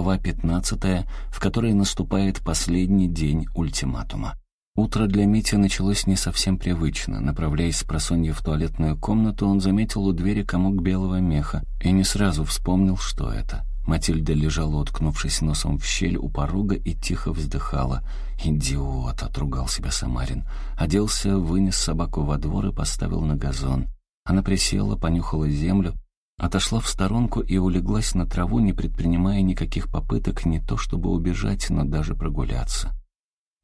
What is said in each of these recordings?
Глава 15, в которой наступает последний день ультиматума. Утро для Мити началось не совсем привычно. Направляясь с просонья в туалетную комнату, он заметил у двери комок белого меха и не сразу вспомнил, что это. Матильда лежала, уткнувшись носом в щель у порога и тихо вздыхала. «Идиот!» — отругал себя Самарин. Оделся, вынес собаку во двор и поставил на газон. Она присела, понюхала землю, отошла в сторонку и улеглась на траву, не предпринимая никаких попыток не то чтобы убежать, но даже прогуляться.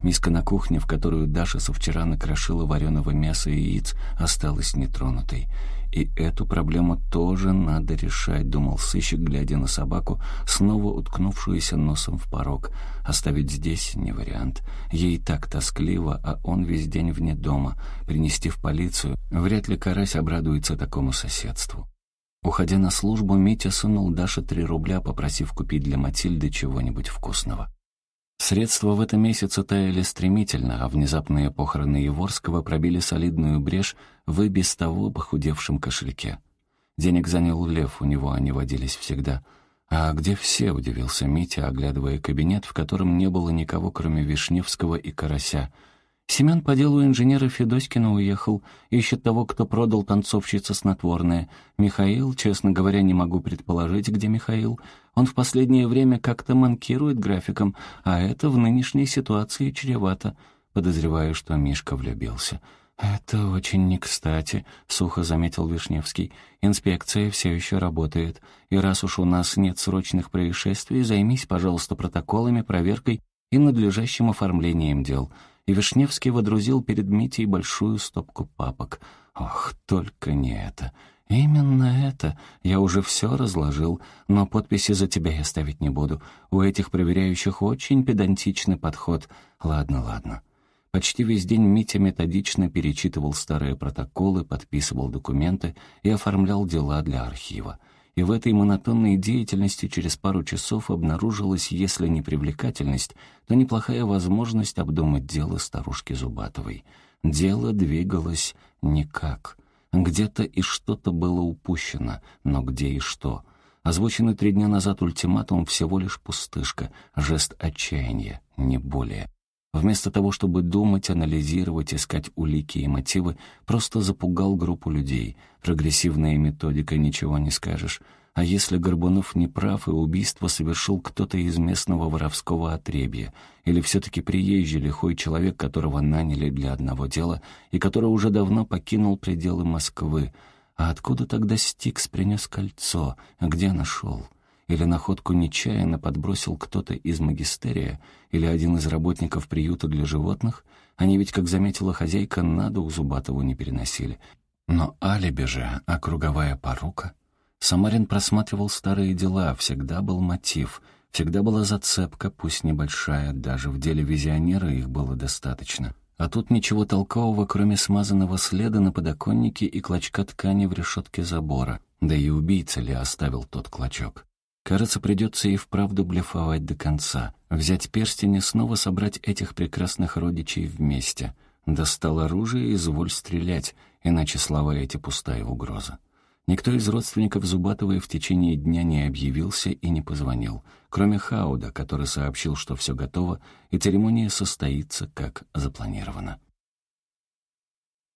Миска на кухне, в которую Даша со вчера накрошила вареного мяса и яиц, осталась нетронутой. И эту проблему тоже надо решать, думал сыщик, глядя на собаку, снова уткнувшуюся носом в порог. Оставить здесь не вариант. Ей так тоскливо, а он весь день вне дома. Принести в полицию, вряд ли карась обрадуется такому соседству. Уходя на службу, Митя сунул Даше три рубля, попросив купить для Матильды чего-нибудь вкусного. Средства в этом месяце таяли стремительно, а внезапные похороны Еворского пробили солидную брешь в и без того похудевшем кошельке. Денег занял Лев, у него они водились всегда. «А где все?» — удивился Митя, оглядывая кабинет, в котором не было никого, кроме Вишневского и Карася — Семен по делу инженера Федоськина уехал, ищет того, кто продал танцовщица снотворное. Михаил, честно говоря, не могу предположить, где Михаил. Он в последнее время как-то манкирует графиком, а это в нынешней ситуации чревато. Подозреваю, что Мишка влюбился. «Это очень не кстати», — сухо заметил Вишневский. «Инспекция все еще работает, и раз уж у нас нет срочных происшествий, займись, пожалуйста, протоколами, проверкой и надлежащим оформлением дел» и Вишневский водрузил перед Митей большую стопку папок. «Ох, только не это!» «Именно это. Я уже все разложил, но подписи за тебя я ставить не буду. У этих проверяющих очень педантичный подход. Ладно, ладно». Почти весь день Митя методично перечитывал старые протоколы, подписывал документы и оформлял дела для архива и в этой монотонной деятельности через пару часов обнаружилась, если не привлекательность, то неплохая возможность обдумать дело старушки Зубатовой. Дело двигалось никак. Где-то и что-то было упущено, но где и что. Озвученный три дня назад ультиматум всего лишь пустышка, жест отчаяния, не более. Вместо того, чтобы думать, анализировать, искать улики и мотивы, просто запугал группу людей. Прогрессивная методика, ничего не скажешь. А если Горбунов не прав, и убийство совершил кто-то из местного воровского отребья, или все-таки приезжий лихой человек, которого наняли для одного дела, и который уже давно покинул пределы Москвы, а откуда тогда Стикс принес кольцо? Где нашел? Или находку нечаянно подбросил кто-то из магистерия или один из работников приюта для животных? Они ведь, как заметила хозяйка, на дух Зубатову не переносили. Но алиби же, а круговая порука? Самарин просматривал старые дела, всегда был мотив, всегда была зацепка, пусть небольшая, даже в деле визионера их было достаточно. А тут ничего толкового, кроме смазанного следа на подоконнике и клочка ткани в решетке забора. Да и убийца ли оставил тот клочок? Кажется, придется и вправду блефовать до конца. Взять перстень и снова собрать этих прекрасных родичей вместе. Достал оружие и изволь стрелять, иначе слова эти пустая угроза. Никто из родственников Зубатовой в течение дня не объявился и не позвонил, кроме Хауда, который сообщил, что все готово, и церемония состоится, как запланировано.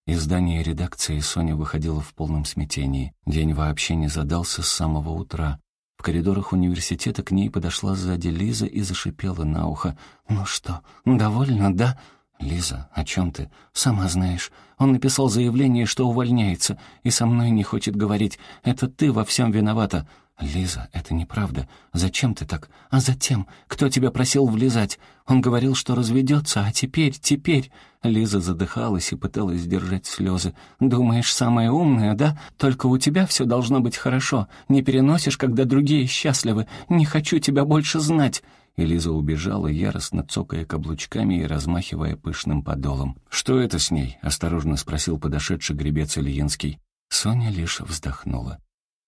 Из здания редакции Соня выходила в полном смятении. День вообще не задался с самого утра. В коридорах университета к ней подошла сзади Лиза и зашипела на ухо. «Ну что, довольна, да?» «Лиза, о чем ты? Сама знаешь. Он написал заявление, что увольняется, и со мной не хочет говорить. Это ты во всем виновата. «Лиза, это неправда. Зачем ты так? А затем, кто тебя просил влезать? Он говорил, что разведется, а теперь, теперь...» Лиза задыхалась и пыталась сдержать слезы. «Думаешь, самая умная, да? Только у тебя все должно быть хорошо. Не переносишь, когда другие счастливы. Не хочу тебя больше знать». И Лиза убежала, яростно цокая каблучками и размахивая пышным подолом. «Что это с ней?» — осторожно спросил подошедший гребец Ильинский. Соня лишь вздохнула.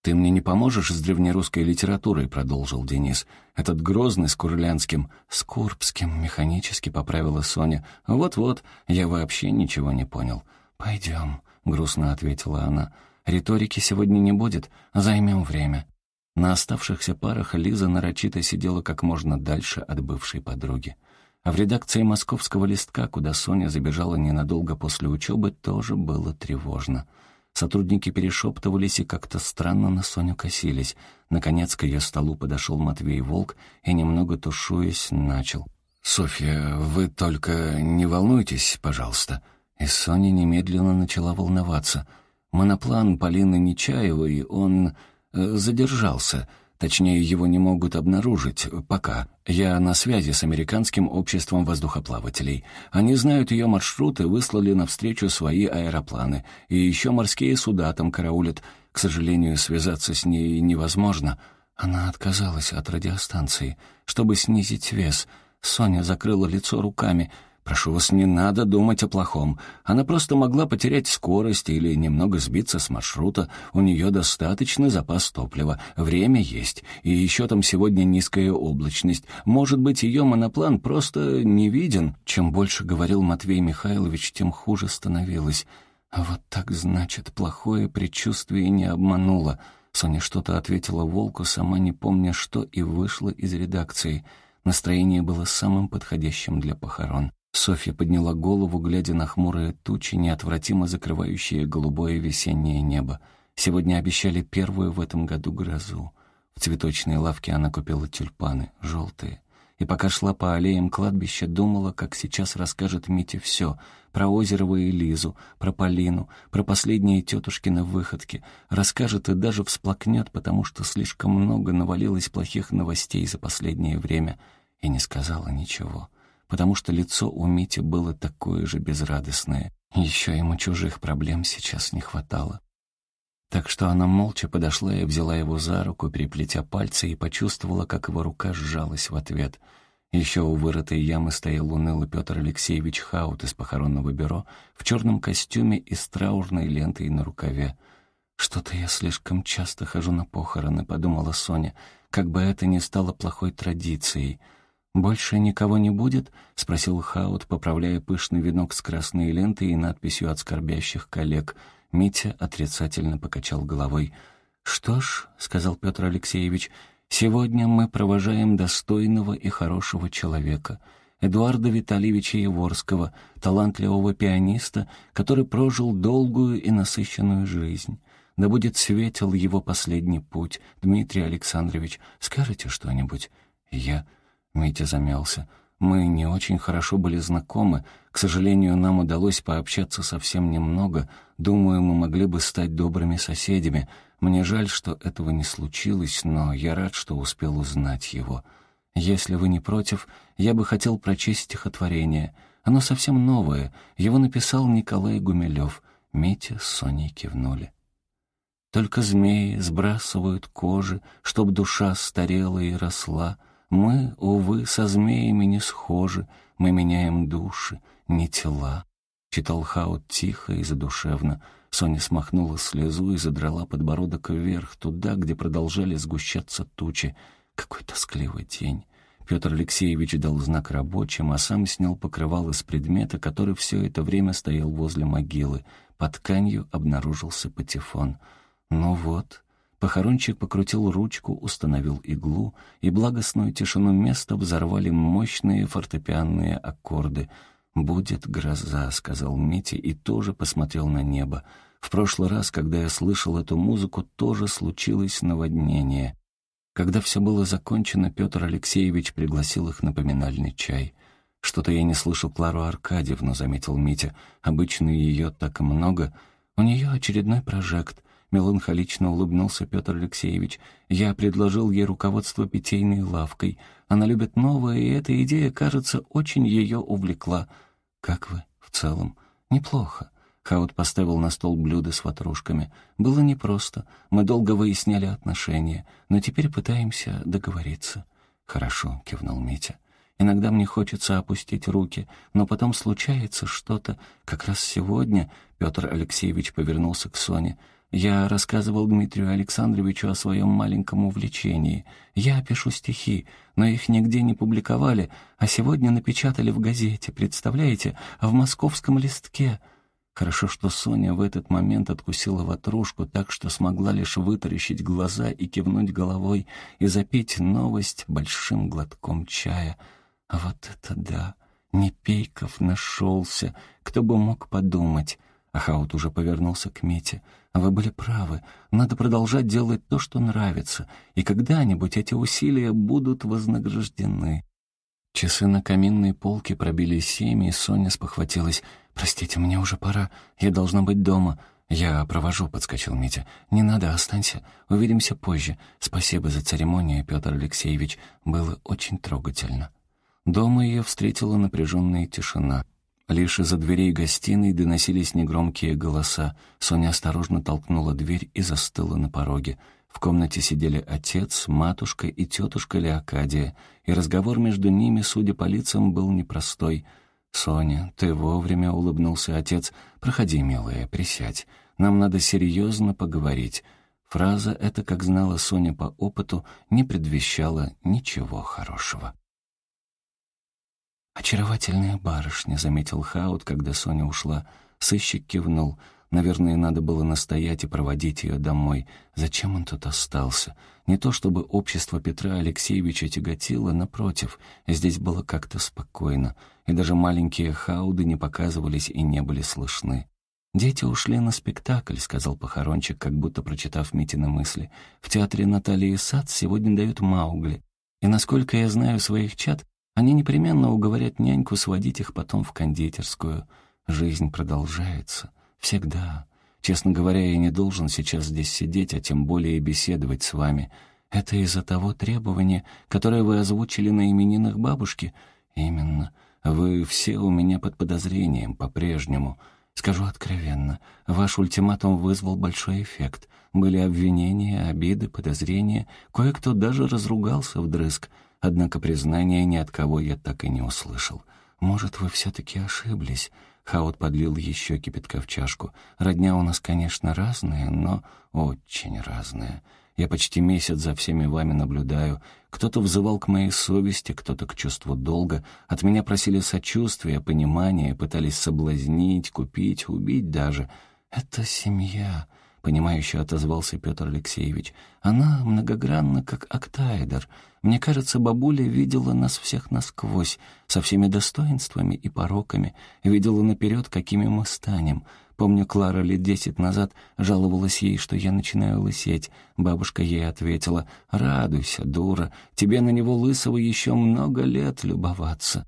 «Ты мне не поможешь с древнерусской литературой», — продолжил Денис. «Этот Грозный с Курлянским». «С Курбским», — механически поправила Соня. «Вот-вот, я вообще ничего не понял». «Пойдем», — грустно ответила она. «Риторики сегодня не будет, займем время». На оставшихся парах Лиза нарочито сидела как можно дальше от бывшей подруги. А в редакции московского листка, куда Соня забежала ненадолго после учебы, тоже было тревожно. Сотрудники перешептывались и как-то странно на Соню косились. Наконец к ее столу подошел Матвей Волк и, немного тушуясь, начал. «Софья, вы только не волнуйтесь, пожалуйста». И Соня немедленно начала волноваться. Моноплан Полины Нечаевой, он э, задержался. Точнее, его не могут обнаружить пока. Я на связи с американским обществом воздухоплавателей. Они знают ее маршрут и выслали навстречу свои аэропланы. И еще морские суда там караулят. К сожалению, связаться с ней невозможно. Она отказалась от радиостанции, чтобы снизить вес — Соня закрыла лицо руками. «Прошу вас, не надо думать о плохом. Она просто могла потерять скорость или немного сбиться с маршрута. У нее достаточный запас топлива. Время есть. И еще там сегодня низкая облачность. Может быть, ее моноплан просто не виден?» Чем больше говорил Матвей Михайлович, тем хуже становилось. А вот так, значит, плохое предчувствие не обмануло. Соня что-то ответила Волку, сама не помня что, и вышла из редакции — Настроение было самым подходящим для похорон. Софья подняла голову, глядя на хмурые тучи, неотвратимо закрывающие голубое весеннее небо. Сегодня обещали первую в этом году грозу. В цветочной лавке она купила тюльпаны, желтые. И пока шла по аллеям кладбища, думала, как сейчас расскажет Мите все. Про Озерова и Лизу, про Полину, про последние тетушкины выходки. Расскажет и даже всплакнет, потому что слишком много навалилось плохих новостей за последнее время — и не сказала ничего, потому что лицо у Мити было такое же безрадостное. Еще ему чужих проблем сейчас не хватало. Так что она молча подошла и взяла его за руку, переплетя пальцы, и почувствовала, как его рука сжалась в ответ. Еще у вырытой ямы стоял унылый Петр Алексеевич Хаут из похоронного бюро в черном костюме и с траурной лентой на рукаве. «Что-то я слишком часто хожу на похороны», — подумала Соня, как бы это ни стало плохой традицией — «Больше никого не будет?» — спросил Хаут, поправляя пышный венок с красной лентой и надписью от скорбящих коллег. Митя отрицательно покачал головой. «Что ж», — сказал Петр Алексеевич, — «сегодня мы провожаем достойного и хорошего человека». Эдуарда Витальевича Еворского, талантливого пианиста, который прожил долгую и насыщенную жизнь. Да будет светел его последний путь. Дмитрий Александрович, скажите что-нибудь? Я... Митя замялся. «Мы не очень хорошо были знакомы. К сожалению, нам удалось пообщаться совсем немного. Думаю, мы могли бы стать добрыми соседями. Мне жаль, что этого не случилось, но я рад, что успел узнать его. Если вы не против, я бы хотел прочесть стихотворение. Оно совсем новое. Его написал Николай Гумилев. Митя с Соней кивнули. Только змеи сбрасывают кожи, чтоб душа старела и росла — мы, увы, со змеями не схожи, мы меняем души, не тела. Читал Хаут тихо и задушевно. Соня смахнула слезу и задрала подбородок вверх, туда, где продолжали сгущаться тучи. Какой тоскливый день. Петр Алексеевич дал знак рабочим, а сам снял покрывало с предмета, который все это время стоял возле могилы. Под тканью обнаружился патефон. «Ну вот», Похоронщик покрутил ручку, установил иглу, и благостную тишину места взорвали мощные фортепианные аккорды. «Будет гроза», — сказал Митя и тоже посмотрел на небо. «В прошлый раз, когда я слышал эту музыку, тоже случилось наводнение». Когда все было закончено, Петр Алексеевич пригласил их на поминальный чай. «Что-то я не слышу Клару Аркадьевну», — заметил Митя. «Обычно ее так много. У нее очередной прожект. Меланхолично улыбнулся Петр Алексеевич. «Я предложил ей руководство питейной лавкой. Она любит новое, и эта идея, кажется, очень ее увлекла. Как вы в целом? Неплохо». Хаут поставил на стол блюдо с ватрушками. «Было непросто. Мы долго выясняли отношения, но теперь пытаемся договориться». «Хорошо», — кивнул Митя. «Иногда мне хочется опустить руки, но потом случается что-то. Как раз сегодня...» — Петр Алексеевич повернулся к Соне — я рассказывал Дмитрию Александровичу о своем маленьком увлечении. Я пишу стихи, но их нигде не публиковали, а сегодня напечатали в газете, представляете, в московском листке. Хорошо, что Соня в этот момент откусила ватрушку так, что смогла лишь вытаращить глаза и кивнуть головой и запить новость большим глотком чая. А вот это да! Непейков нашелся, кто бы мог подумать. Ахаут уже повернулся к Мите. «Вы были правы. Надо продолжать делать то, что нравится, и когда-нибудь эти усилия будут вознаграждены». Часы на каминной полке пробили семь, и Соня спохватилась. «Простите, мне уже пора. Я должна быть дома». «Я провожу», — подскочил Митя. «Не надо, останься. Увидимся позже. Спасибо за церемонию, Петр Алексеевич. Было очень трогательно». Дома ее встретила напряженная тишина. Лишь из-за дверей гостиной доносились негромкие голоса. Соня осторожно толкнула дверь и застыла на пороге. В комнате сидели отец, матушка и тетушка Леокадия, и разговор между ними, судя по лицам, был непростой. «Соня, ты вовремя», — улыбнулся отец. «Проходи, милая, присядь. Нам надо серьезно поговорить». Фраза эта, как знала Соня по опыту, не предвещала ничего хорошего. «Очаровательная барышня», — заметил Хаут, когда Соня ушла. Сыщик кивнул. Наверное, надо было настоять и проводить ее домой. Зачем он тут остался? Не то чтобы общество Петра Алексеевича тяготило, напротив, здесь было как-то спокойно, и даже маленькие хауды не показывались и не были слышны. «Дети ушли на спектакль», — сказал похорончик, как будто прочитав Митины мысли. «В театре Натальи Сад сегодня дают Маугли. И, насколько я знаю своих чат, они непременно уговорят няньку сводить их потом в кондитерскую. Жизнь продолжается. Всегда. Честно говоря, я не должен сейчас здесь сидеть, а тем более беседовать с вами. Это из-за того требования, которое вы озвучили на именинах бабушки? Именно. Вы все у меня под подозрением по-прежнему. Скажу откровенно, ваш ультиматум вызвал большой эффект. Были обвинения, обиды, подозрения. Кое-кто даже разругался вдрызг. Однако признания ни от кого я так и не услышал. «Может, вы все-таки ошиблись?» Хаут подлил еще кипятка в чашку. «Родня у нас, конечно, разная, но очень разная. Я почти месяц за всеми вами наблюдаю. Кто-то взывал к моей совести, кто-то к чувству долга. От меня просили сочувствия, понимания, пытались соблазнить, купить, убить даже. Это семья понимающе отозвался Петр Алексеевич. «Она многогранна, как октаэдр. Мне кажется, бабуля видела нас всех насквозь, со всеми достоинствами и пороками, видела наперед, какими мы станем. Помню, Клара лет десять назад жаловалась ей, что я начинаю лысеть. Бабушка ей ответила, «Радуйся, дура, тебе на него лысого еще много лет любоваться».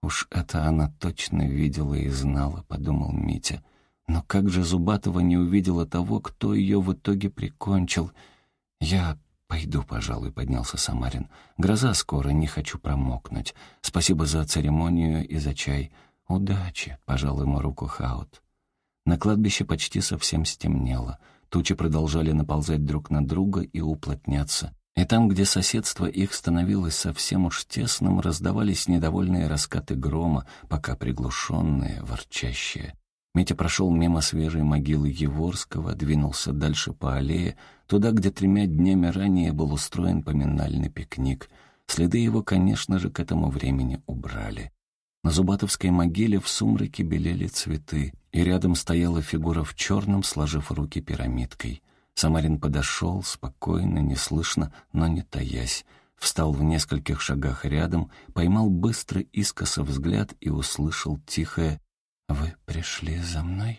«Уж это она точно видела и знала», — подумал Митя. Но как же Зубатова не увидела того, кто ее в итоге прикончил? «Я пойду, пожалуй», — поднялся Самарин. «Гроза скоро, не хочу промокнуть. Спасибо за церемонию и за чай. Удачи», — пожал ему руку Хаут. На кладбище почти совсем стемнело. Тучи продолжали наползать друг на друга и уплотняться. И там, где соседство их становилось совсем уж тесным, раздавались недовольные раскаты грома, пока приглушенные, ворчащие. Митя прошел мимо свежей могилы Еворского, двинулся дальше по аллее, туда, где тремя днями ранее был устроен поминальный пикник. Следы его, конечно же, к этому времени убрали. На Зубатовской могиле в сумраке белели цветы, и рядом стояла фигура в черном, сложив руки пирамидкой. Самарин подошел, спокойно, неслышно, но не таясь. Встал в нескольких шагах рядом, поймал быстро искоса взгляд и услышал тихое «Вы пришли за мной?»